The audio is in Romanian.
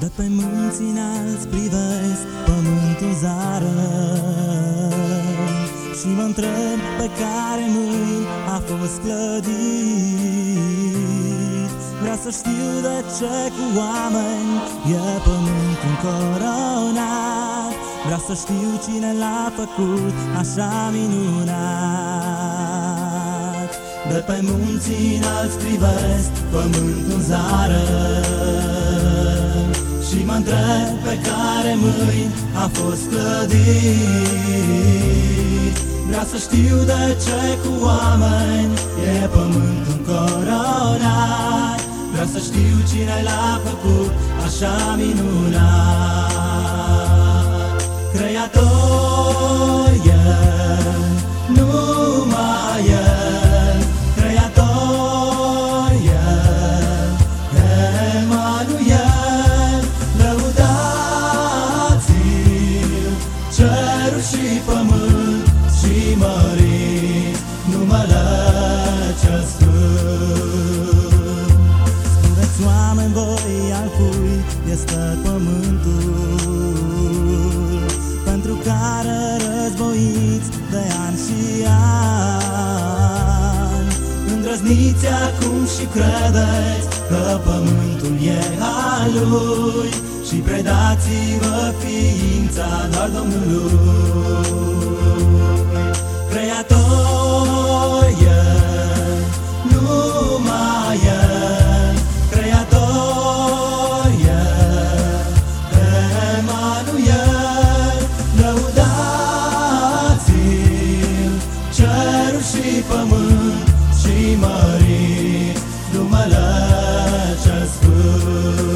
De pe munți înalți privesc pământul zară. Și mă întreb pe care mâini a fost clădit. Vreau să știu de ce cu oameni e pământul încoronat Vreau să știu cine l-a făcut așa minunat. De pe munți înalți privesc pământul zară și mă întreb pe care mâini a fost clădit. Vreau să știu de ce cu oameni e pământul încoronat Vreau să știu cine l-a făcut așa minunat și pământ și mărit numele cel sfânt. Spuneți oameni voi al cui este pământul Pentru care războiți de ani și ani. Îndrăzniți acum și credeți că pământul e al lui Și predați-vă ființa doar Domnului. Creator el, numai el Creator el, Emanuel Lăudați-l cerul și pământ și mărit numele cel sfânt